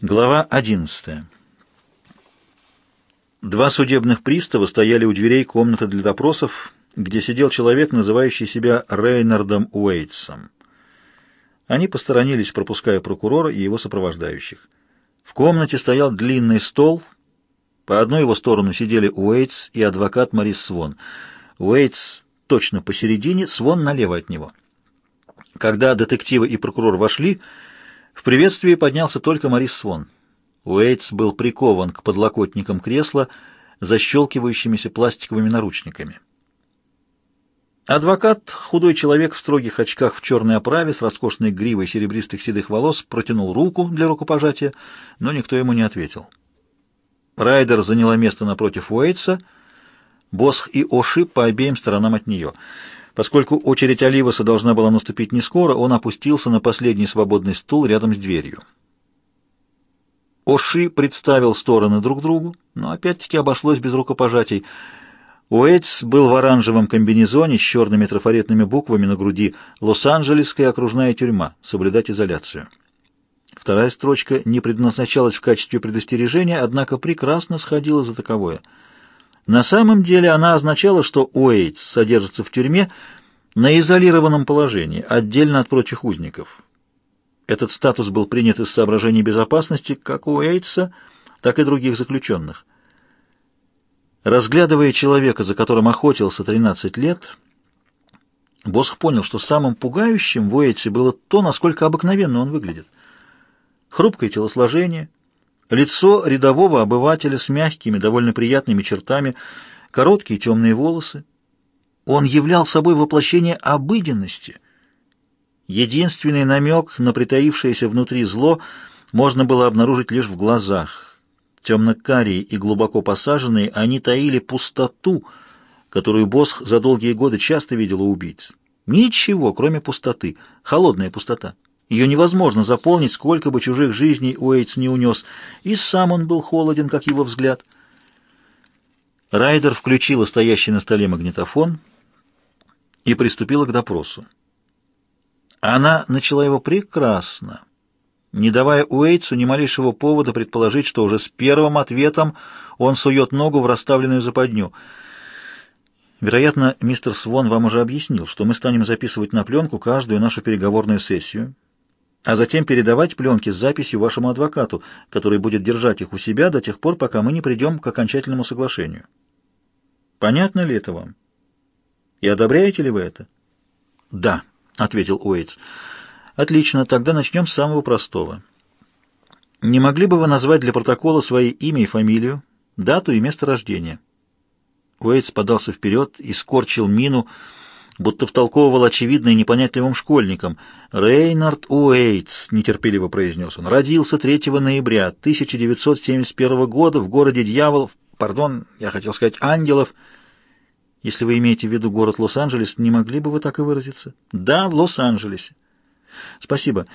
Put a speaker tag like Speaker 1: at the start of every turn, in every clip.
Speaker 1: Глава 11. Два судебных пристава стояли у дверей комнаты для допросов, где сидел человек, называющий себя Рейнардом Уэйтсом. Они посторонились, пропуская прокурора и его сопровождающих. В комнате стоял длинный стол. По одной его сторону сидели Уэйтс и адвокат Марис Свон. Уэйтс точно посередине, Свон налево от него. Когда детективы и прокурор вошли, в приветствии поднялся только Морис Свон. Уэйтс был прикован к подлокотникам кресла, защелкивающимися пластиковыми наручниками. Адвокат, худой человек в строгих очках в черной оправе с роскошной гривой серебристых седых волос, протянул руку для рукопожатия, но никто ему не ответил. Райдер заняла место напротив Уэйтса, Босх и Оши по обеим сторонам от нее — Поскольку очередь Оливаса должна была наступить не скоро, он опустился на последний свободный стул рядом с дверью. Оши представил стороны друг другу, но опять-таки обошлось без рукопожатий. Уэйтс был в оранжевом комбинезоне с черными трафаретными буквами на груди «Лос-Анджелесская окружная тюрьма. Соблюдать изоляцию». Вторая строчка не предназначалась в качестве предостережения, однако прекрасно сходила за таковое — на самом деле она означала, что Уэйтс содержится в тюрьме на изолированном положении, отдельно от прочих узников. Этот статус был принят из соображений безопасности как у Уэйтса, так и других заключенных. Разглядывая человека, за которым охотился 13 лет, Босх понял, что самым пугающим в Уэйтсе было то, насколько обыкновенно он выглядит. Хрупкое телосложение — Лицо рядового обывателя с мягкими, довольно приятными чертами, короткие темные волосы. Он являл собой воплощение обыденности. Единственный намек на притаившееся внутри зло можно было обнаружить лишь в глазах. Темно-карие и глубоко посаженные, они таили пустоту, которую Босх за долгие годы часто видел у убийц. Ничего, кроме пустоты, холодная пустота. Ее невозможно заполнить, сколько бы чужих жизней Уэйтс не унес, и сам он был холоден, как его взгляд. Райдер включила стоящий на столе магнитофон и приступила к допросу. Она начала его прекрасно, не давая Уэйтсу ни малейшего повода предположить, что уже с первым ответом он сует ногу в расставленную западню. Вероятно, мистер Свон вам уже объяснил, что мы станем записывать на пленку каждую нашу переговорную сессию, а затем передавать пленки с записью вашему адвокату, который будет держать их у себя до тех пор, пока мы не придем к окончательному соглашению. Понятно ли это вам? И одобряете ли вы это? Да, ответил Уэйтс. Отлично, тогда начнем с самого простого. Не могли бы вы назвать для протокола свои имя и фамилию, дату и место рождения? Уэйтс подался вперед и скорчил мину, будто втолковывал очевидно и непонятливым школьникам. «Рейнард Уэйтс», — нетерпеливо произнес он, — «родился 3 ноября 1971 года в городе Дьяволов, пардон, я хотел сказать Ангелов. Если вы имеете в виду город Лос-Анджелес, не могли бы вы так и выразиться?» «Да, в Лос-Анджелесе». «Спасибо.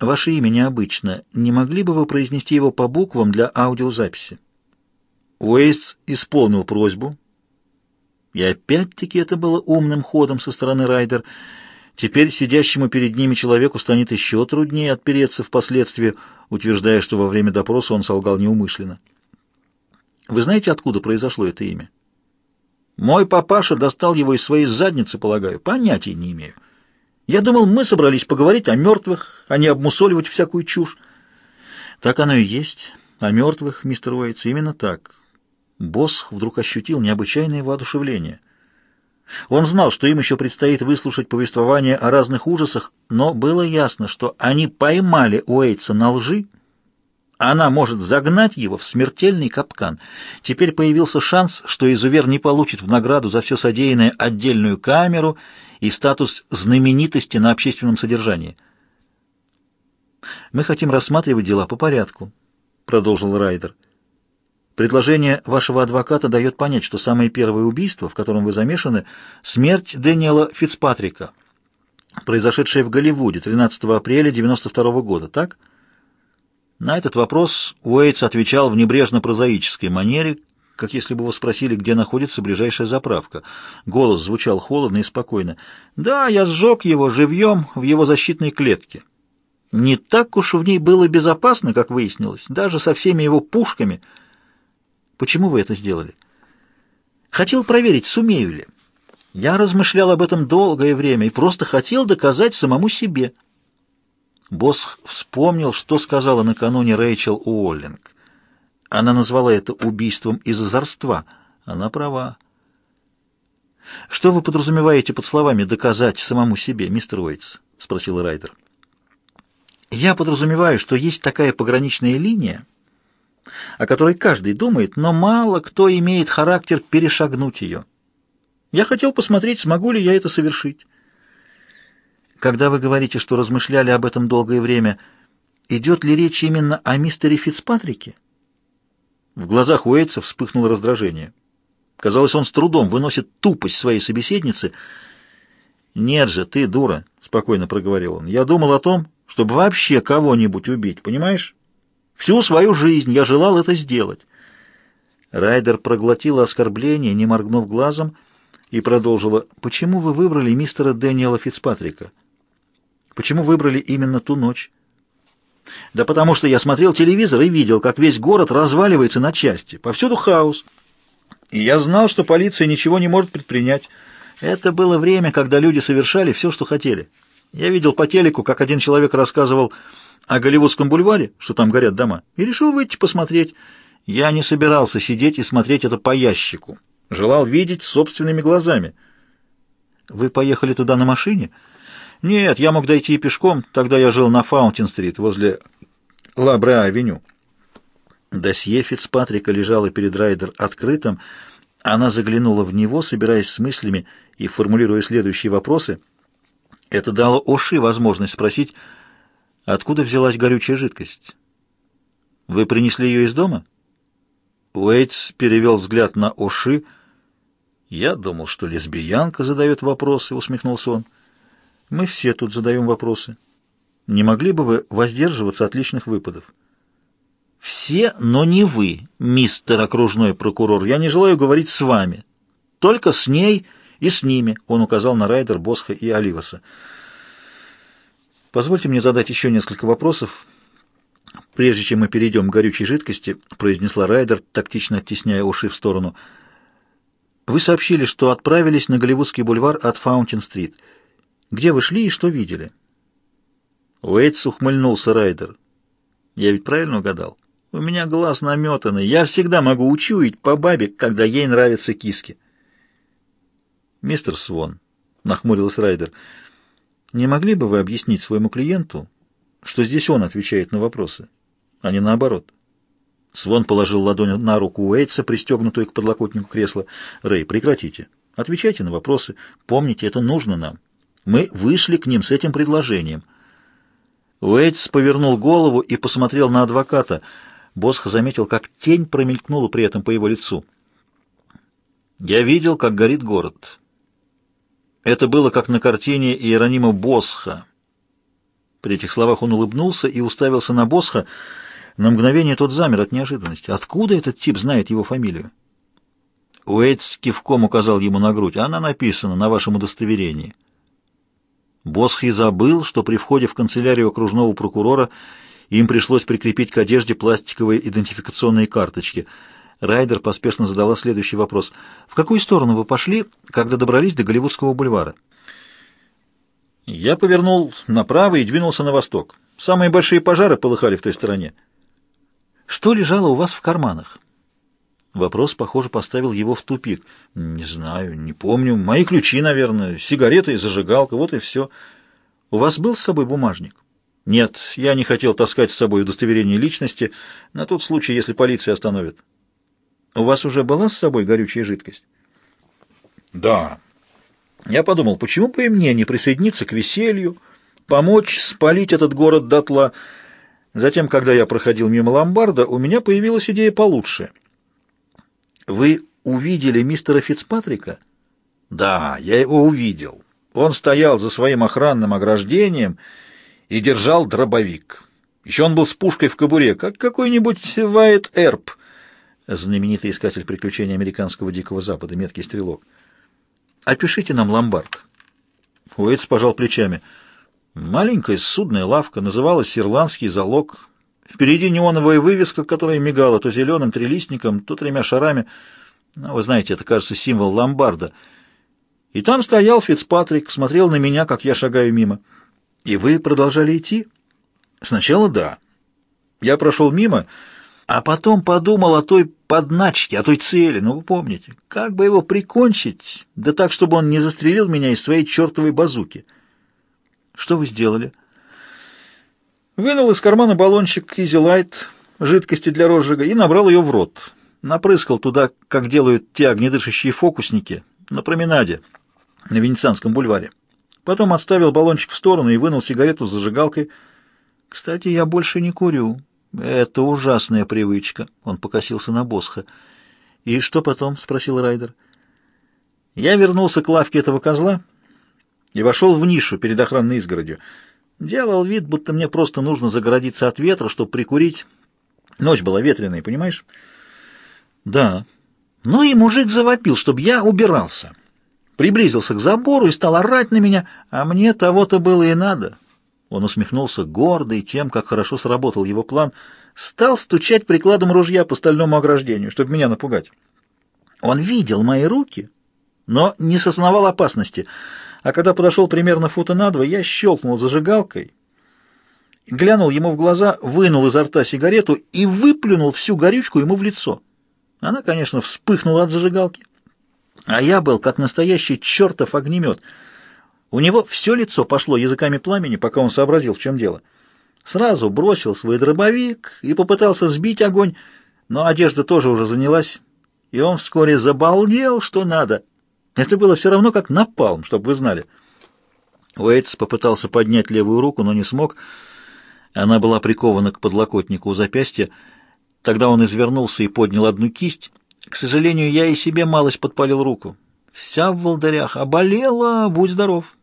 Speaker 1: Ваше имя необычно. Не могли бы вы произнести его по буквам для аудиозаписи?» Уэйтс исполнил просьбу, и опять-таки это было умным ходом со стороны Райдер. Теперь сидящему перед ними человеку станет еще труднее отпереться впоследствии, утверждая, что во время допроса он солгал неумышленно. Вы знаете, откуда произошло это имя? Мой папаша достал его из своей задницы, полагаю. Понятия не имею. Я думал, мы собрались поговорить о мертвых, а не обмусоливать всякую чушь. Так оно и есть. О мертвых, мистер Уэйтс, именно так. Босх вдруг ощутил необычайное воодушевление. Он знал, что им еще предстоит выслушать повествование о разных ужасах, но было ясно, что они поймали Уэйтса на лжи, она может загнать его в смертельный капкан. Теперь появился шанс, что изувер не получит в награду за все содеянное отдельную камеру и статус знаменитости на общественном содержании. «Мы хотим рассматривать дела по порядку», — продолжил Райдер. Предложение вашего адвоката дает понять, что самое первое убийство, в котором вы замешаны, смерть Дэниела Фицпатрика, произошедшая в Голливуде 13 апреля 92 года, так? На этот вопрос Уэйтс отвечал в небрежно-прозаической манере, как если бы его спросили, где находится ближайшая заправка. Голос звучал холодно и спокойно. «Да, я сжег его живьем в его защитной клетке». Не так уж в ней было безопасно, как выяснилось, даже со всеми его пушками. Почему вы это сделали? Хотел проверить, сумею ли. Я размышлял об этом долгое время и просто хотел доказать самому себе. Босс вспомнил, что сказала накануне Рэйчел Уоллинг. Она назвала это убийством из озорства. Она права. «Что вы подразумеваете под словами «доказать самому себе», мистер Уэйтс?» — спросил Райдер. «Я подразумеваю, что есть такая пограничная линия, о которой каждый думает, но мало кто имеет характер перешагнуть ее. Я хотел посмотреть, смогу ли я это совершить. Когда вы говорите, что размышляли об этом долгое время, идет ли речь именно о мистере Фицпатрике?» В глазах Уэйтса вспыхнуло раздражение. Казалось, он с трудом выносит тупость своей собеседницы. «Нет же, ты дура», — спокойно проговорил он. «Я думал о том, чтобы вообще кого-нибудь убить, понимаешь? Всю свою жизнь я желал это сделать». Райдер проглотила оскорбление, не моргнув глазом, и продолжила. «Почему вы выбрали мистера Дэниела Фицпатрика? Почему выбрали именно ту ночь?» «Да потому что я смотрел телевизор и видел, как весь город разваливается на части. Повсюду хаос». И я знал, что полиция ничего не может предпринять. Это было время, когда люди совершали все, что хотели. Я видел по телеку, как один человек рассказывал о Голливудском бульваре, что там горят дома, и решил выйти посмотреть. Я не собирался сидеть и смотреть это по ящику. Желал видеть собственными глазами. Вы поехали туда на машине? Нет, я мог дойти и пешком. Тогда я жил на Фаунтин-стрит, возле Ла-Бре-авеню. Досье Фицпатрика лежало перед Райдер открытым. Она заглянула в него, собираясь с мыслями и формулируя следующие вопросы. Это дало Оши возможность спросить, откуда взялась горючая жидкость. «Вы принесли ее из дома?» Уэйтс перевел взгляд на Оши. «Я думал, что лесбиянка задает вопросы», — усмехнулся он. «Мы все тут задаем вопросы. Не могли бы вы воздерживаться от личных выпадов?» «Все, но не вы, мистер окружной прокурор. Я не желаю говорить с вами. Только с ней и с ними», — он указал на Райдер, Босха и Оливаса. «Позвольте мне задать еще несколько вопросов, прежде чем мы перейдем к горючей жидкости», — произнесла Райдер, тактично оттесняя уши в сторону. «Вы сообщили, что отправились на Голливудский бульвар от Фаунтин-стрит. Где вы шли и что видели?» Уэйтс ухмыльнулся Райдер. «Я ведь правильно угадал?» У меня глаз наметанный. Я всегда могу учуять по бабе, когда ей нравятся киски. Мистер Свон, нахмурился Райдер, не могли бы вы объяснить своему клиенту, что здесь он отвечает на вопросы, а не наоборот? Свон положил ладонь на руку Уэйтса, пристегнутую к подлокотнику кресла. «Рэй, прекратите. Отвечайте на вопросы. Помните, это нужно нам. Мы вышли к ним с этим предложением». Уэйтс повернул голову и посмотрел на адвоката — Босх заметил, как тень промелькнула при этом по его лицу. «Я видел, как горит город. Это было как на картине Иеронима Босха». При этих словах он улыбнулся и уставился на Босха. На мгновение тот замер от неожиданности. Откуда этот тип знает его фамилию? Уэйтс кивком указал ему на грудь. Она написана на вашем удостоверении. Босх и забыл, что при входе в канцелярию окружного прокурора им пришлось прикрепить к одежде пластиковые идентификационные карточки. Райдер поспешно задала следующий вопрос. «В какую сторону вы пошли, когда добрались до Голливудского бульвара?» «Я повернул направо и двинулся на восток. Самые большие пожары полыхали в той стороне». «Что лежало у вас в карманах?» Вопрос, похоже, поставил его в тупик. «Не знаю, не помню. Мои ключи, наверное, сигареты и зажигалка, вот и все. У вас был с собой бумажник?» Нет, я не хотел таскать с собой удостоверение личности на тот случай, если полиция остановит. У вас уже была с собой горючая жидкость? Да. Я подумал, почему бы и мне не присоединиться к веселью, помочь спалить этот город дотла. Затем, когда я проходил мимо ломбарда, у меня появилась идея получше. Вы увидели мистера Фицпатрика? Да, я его увидел. Он стоял за своим охранным ограждением и держал дробовик. Еще он был с пушкой в кобуре, как какой-нибудь Вайт Эрп, знаменитый искатель приключений американского Дикого Запада, меткий стрелок. «Опишите нам ломбард». Уэйтс пожал плечами. Маленькая судная лавка, называлась «Ирландский залог». Впереди неоновая вывеска, которая мигала то зеленым трилистником, то тремя шарами. Ну, вы знаете, это, кажется, символ ломбарда. И там стоял Фицпатрик, смотрел на меня, как я шагаю мимо. И вы продолжали идти? Сначала да. Я прошел мимо, а потом подумал о той подначке, о той цели, ну вы помните, как бы его прикончить, да так, чтобы он не застрелил меня из своей чертовой базуки. Что вы сделали? Вынул из кармана баллончик Easy Light жидкости для розжига и набрал ее в рот. Напрыскал туда, как делают те огнедышащие фокусники, на променаде на Венецианском бульваре. Потом отставил баллончик в сторону и вынул сигарету с зажигалкой. «Кстати, я больше не курю. Это ужасная привычка». Он покосился на Босха. «И что потом?» — спросил Райдер. «Я вернулся к лавке этого козла и вошел в нишу перед охранной изгородью. Делал вид, будто мне просто нужно загородиться от ветра, чтобы прикурить. Ночь была ветреная, понимаешь?» «Да». Ну и мужик завопил, чтобы я убирался приблизился к забору и стал орать на меня, а мне того-то было и надо. Он усмехнулся, гордый тем, как хорошо сработал его план, стал стучать прикладом ружья по стальному ограждению, чтобы меня напугать. Он видел мои руки, но не сознавал опасности, а когда подошел примерно фута на два, я щелкнул зажигалкой, глянул ему в глаза, вынул изо рта сигарету и выплюнул всю горючку ему в лицо. Она, конечно, вспыхнула от зажигалки. А я был как настоящий чертов огнемет. У него все лицо пошло языками пламени, пока он сообразил, в чем дело. Сразу бросил свой дробовик и попытался сбить огонь, но одежда тоже уже занялась, и он вскоре забалдел, что надо. Это было все равно как напалм, чтобы вы знали. Уэйтс попытался поднять левую руку, но не смог. Она была прикована к подлокотнику у запястья. Тогда он извернулся и поднял одну кисть — к сожалению, я и себе малость подпалил руку. Вся в волдырях, а болела, будь здоров.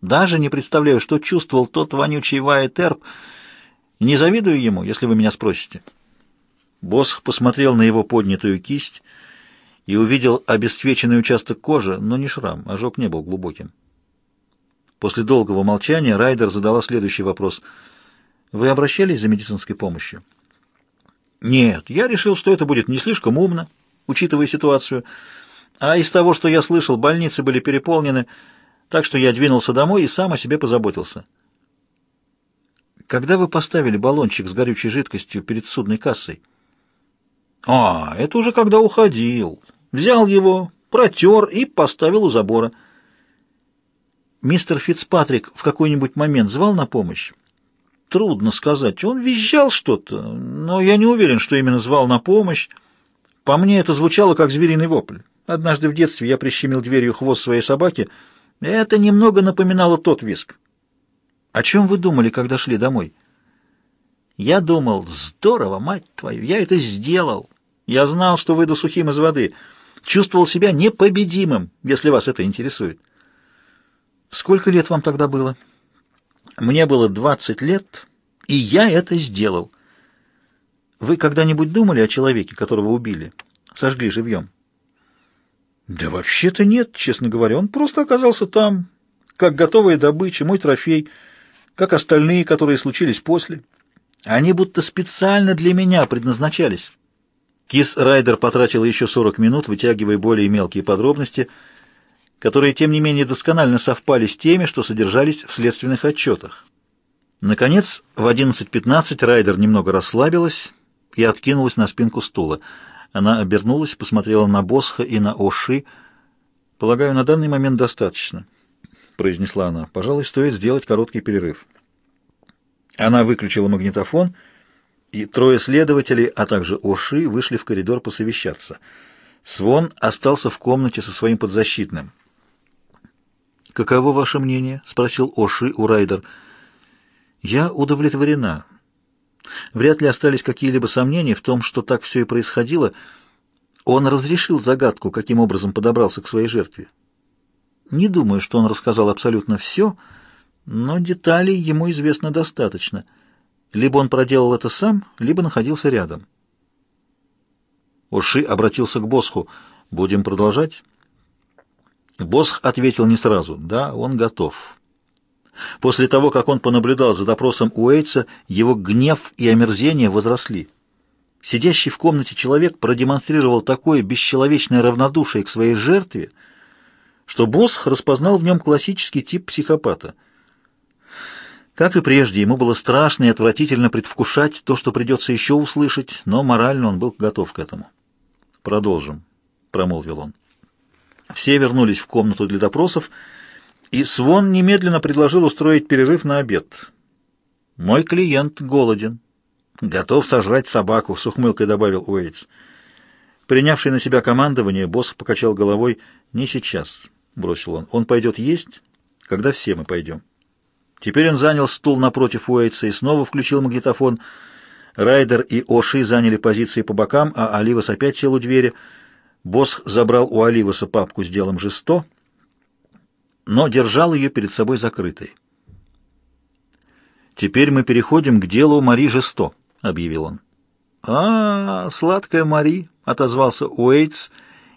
Speaker 1: Даже не представляю, что чувствовал тот вонючий Вайт Эрб. Не завидую ему, если вы меня спросите. Босх посмотрел на его поднятую кисть и увидел обесцвеченный участок кожи, но не шрам, ожог не был глубоким. После долгого молчания Райдер задала следующий вопрос. «Вы обращались за медицинской помощью?» «Нет, я решил, что это будет не слишком умно учитывая ситуацию. А из того, что я слышал, больницы были переполнены, так что я двинулся домой и сам о себе позаботился. Когда вы поставили баллончик с горючей жидкостью перед судной кассой? А, это уже когда уходил. Взял его, протер и поставил у забора. Мистер Фицпатрик в какой-нибудь момент звал на помощь? Трудно сказать. Он визжал что-то, но я не уверен, что именно звал на помощь. По мне это звучало как звериный вопль. Однажды в детстве я прищемил дверью хвост своей собаки. Это немного напоминало тот виск. О чем вы думали, когда шли домой? Я думал, здорово, мать твою, я это сделал. Я знал, что выйду сухим из воды. Чувствовал себя непобедимым, если вас это интересует. Сколько лет вам тогда было? Мне было 20 лет, и я это сделал. Вы когда-нибудь думали о человеке, которого убили? Сожгли живьем? Да вообще-то нет, честно говоря. Он просто оказался там, как готовая добыча, мой трофей, как остальные, которые случились после. Они будто специально для меня предназначались. Кис Райдер потратил еще 40 минут, вытягивая более мелкие подробности, которые, тем не менее, досконально совпали с теми, что содержались в следственных отчетах. Наконец, в 11.15 Райдер немного расслабилась, и откинулась на спинку стула. Она обернулась, посмотрела на Босха и на Оши. «Полагаю, на данный момент достаточно», — произнесла она. «Пожалуй, стоит сделать короткий перерыв». Она выключила магнитофон, и трое следователей, а также Оши, вышли в коридор посовещаться. Свон остался в комнате со своим подзащитным. «Каково ваше мнение?» — спросил Оши у Райдер. «Я удовлетворена. Вряд ли остались какие-либо сомнения в том, что так все и происходило. Он разрешил загадку, каким образом подобрался к своей жертве. Не думаю, что он рассказал абсолютно все, но деталей ему известно достаточно. Либо он проделал это сам, либо находился рядом. Уши обратился к Босху. «Будем продолжать?» Босх ответил не сразу. «Да, он готов». После того, как он понаблюдал за допросом Уэйтса, его гнев и омерзение возросли. Сидящий в комнате человек продемонстрировал такое бесчеловечное равнодушие к своей жертве, что Босх распознал в нем классический тип психопата. Как и прежде, ему было страшно и отвратительно предвкушать то, что придется еще услышать, но морально он был готов к этому. «Продолжим», — промолвил он. Все вернулись в комнату для допросов, и Свон немедленно предложил устроить перерыв на обед. «Мой клиент голоден. Готов сожрать собаку», — с ухмылкой добавил Уэйтс. Принявший на себя командование, босс покачал головой. «Не сейчас», — бросил он. «Он пойдет есть, когда все мы пойдем». Теперь он занял стул напротив Уэйтса и снова включил магнитофон. Райдер и Оши заняли позиции по бокам, а Оливас опять сел у двери — Босс забрал у Оливаса папку с делом Жесто, но держал ее перед собой закрытой. «Теперь мы переходим к делу Мари Жесто», — объявил он. «А, сладкая Мари», — отозвался Уэйтс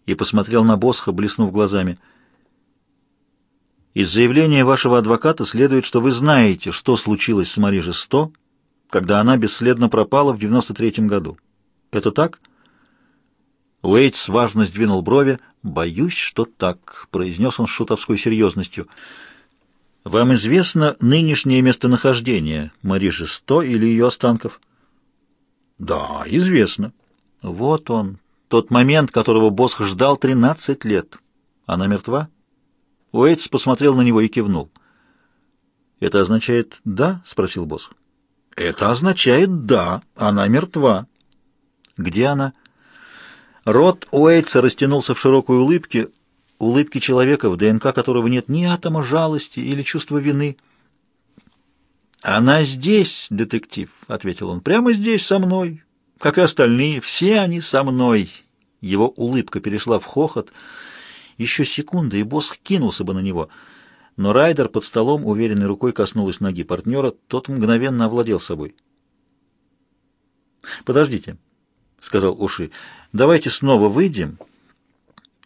Speaker 1: и посмотрел на Босха, блеснув глазами. «Из заявления вашего адвоката следует, что вы знаете, что случилось с Мари Жесто, когда она бесследно пропала в 93-м году. Это так?» Уэйтс важно сдвинул брови. «Боюсь, что так», — произнес он с шутовской серьезностью. «Вам известно нынешнее местонахождение Мариши Сто или ее останков?» «Да, известно». «Вот он, тот момент, которого босс ждал тринадцать лет. Она мертва?» Уэйтс посмотрел на него и кивнул. «Это означает «да»?» — спросил босс. «Это означает «да». Она мертва». «Где она?» Рот Уэйтса растянулся в широкой улыбке, улыбке человека, в ДНК которого нет ни атома жалости или чувства вины. «Она здесь, детектив», — ответил он, — «прямо здесь, со мной, как и остальные, все они со мной». Его улыбка перешла в хохот. Еще секунда, и босс кинулся бы на него. Но Райдер под столом уверенной рукой коснулась ноги партнера, тот мгновенно овладел собой. «Подождите», — сказал Уши, — Давайте снова выйдем.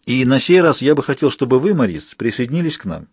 Speaker 1: И на сей раз я бы хотел, чтобы вы, Морис, присоединились к нам.